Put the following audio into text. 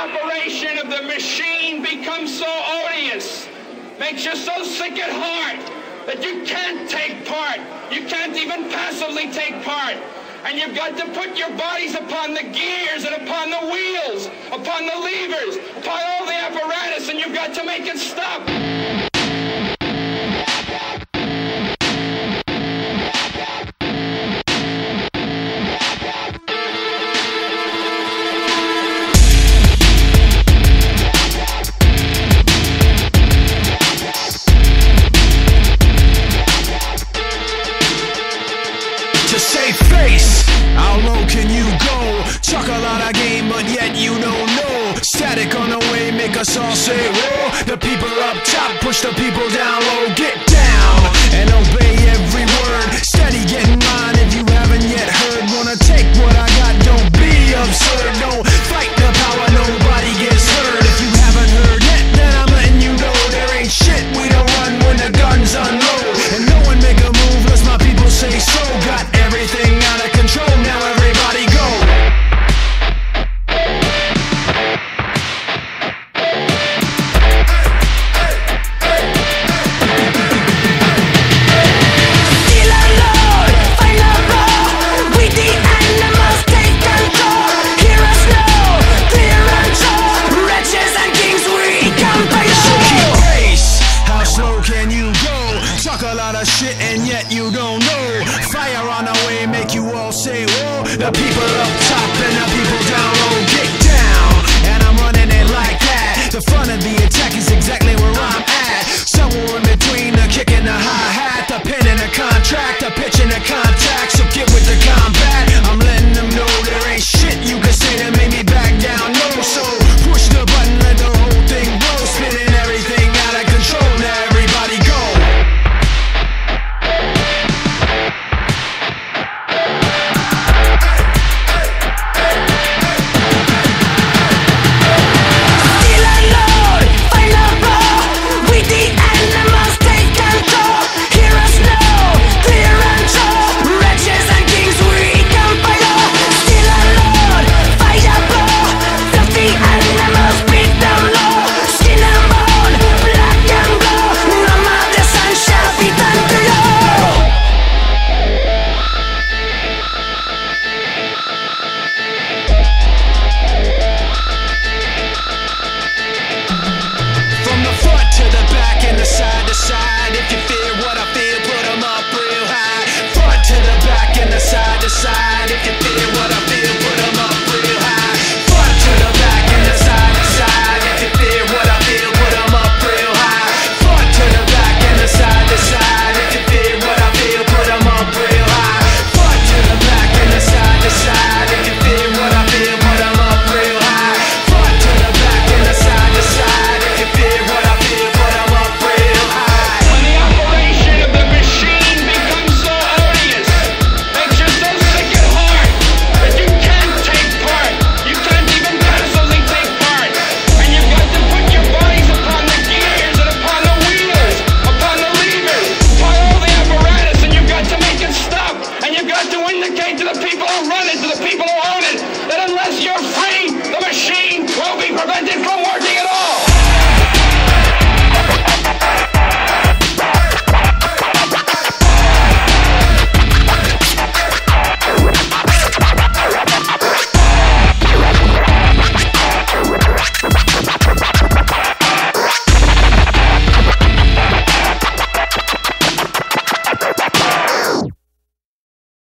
operation of the machine becomes so odious, makes you so sick at heart that you can't take part. You can't even passively take part. And you've got to put your bodies upon the gears and upon the wheels, upon the levers, upon all the apparatus, and you've got to make it stop. How low can you go? Chuck a lot of game, but yet you don't know. Static on the way, make us all say, whoa. The people up top push the people down low. Get say, whoa, the people up top and the people down low get down. And I'm running it like that. The fun of the attack is exactly where